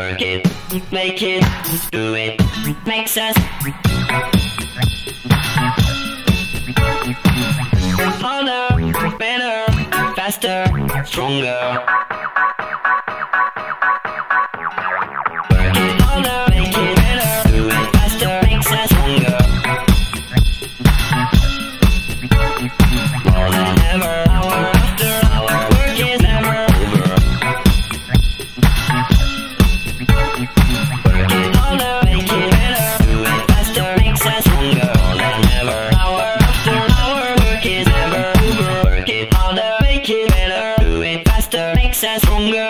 Work it, make it, do it, makes us harder, better, faster, stronger. Work it harder. Texas hunger.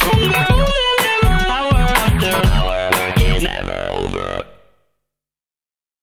Oh. hate.